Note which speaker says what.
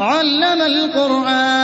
Speaker 1: عَلَّمَ الْقُرْآنَ.